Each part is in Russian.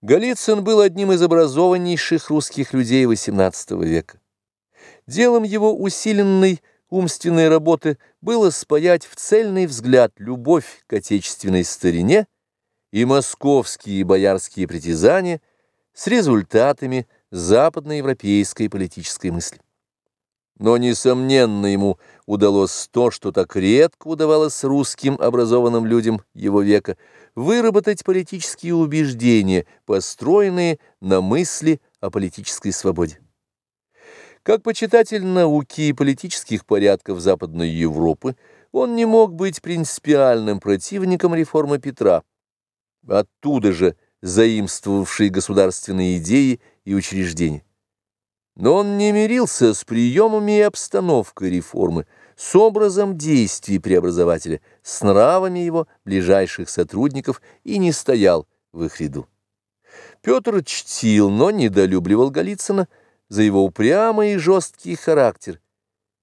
Голицын был одним из образованнейших русских людей XVIII века. Делом его усиленной умственной работы было спаять в цельный взгляд любовь к отечественной старине и московские боярские притязания с результатами западноевропейской политической мысли. Но, несомненно, ему удалось то, что так редко удавалось русским образованным людям его века – выработать политические убеждения, построенные на мысли о политической свободе. Как почитатель науки и политических порядков Западной Европы, он не мог быть принципиальным противником реформы Петра, оттуда же заимствовавший государственные идеи и учреждения. Но он не мирился с приемами и обстановкой реформы, с образом действий преобразователя, с нравами его ближайших сотрудников и не стоял в их ряду. Петр чтил, но недолюбливал Голицына за его упрямый и жесткий характер,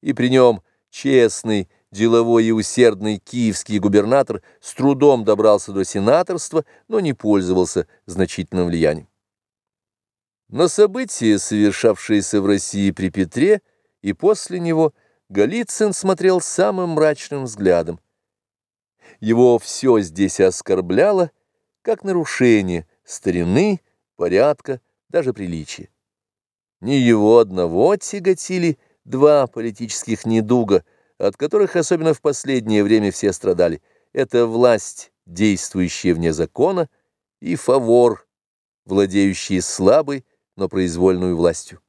и при нем честный, деловой и усердный киевский губернатор с трудом добрался до сенаторства, но не пользовался значительным влиянием. На события, совершавшиеся в России при Петре и после него, Голицын смотрел самым мрачным взглядом. Его все здесь оскорбляло, как нарушение старины, порядка, даже приличия. Не его одного тяготили два политических недуга, от которых особенно в последнее время все страдали. Это власть, действующая вне закона, и фавор, владеющий слабой, но произвольную властью.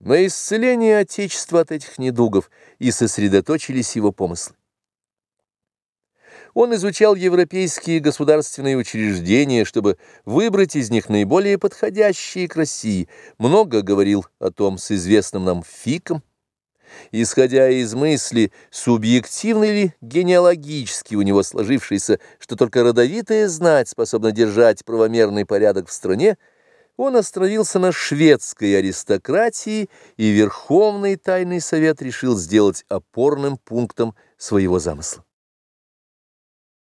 На исцеление Отечества от этих недугов и сосредоточились его помыслы. Он изучал европейские государственные учреждения, чтобы выбрать из них наиболее подходящие к России, много говорил о том с известным нам Фиком, исходя из мысли, субъективно ли генеалогически у него сложившийся, что только родовитая знать способна держать правомерный порядок в стране, он остановился на шведской аристократии, и Верховный Тайный Совет решил сделать опорным пунктом своего замысла.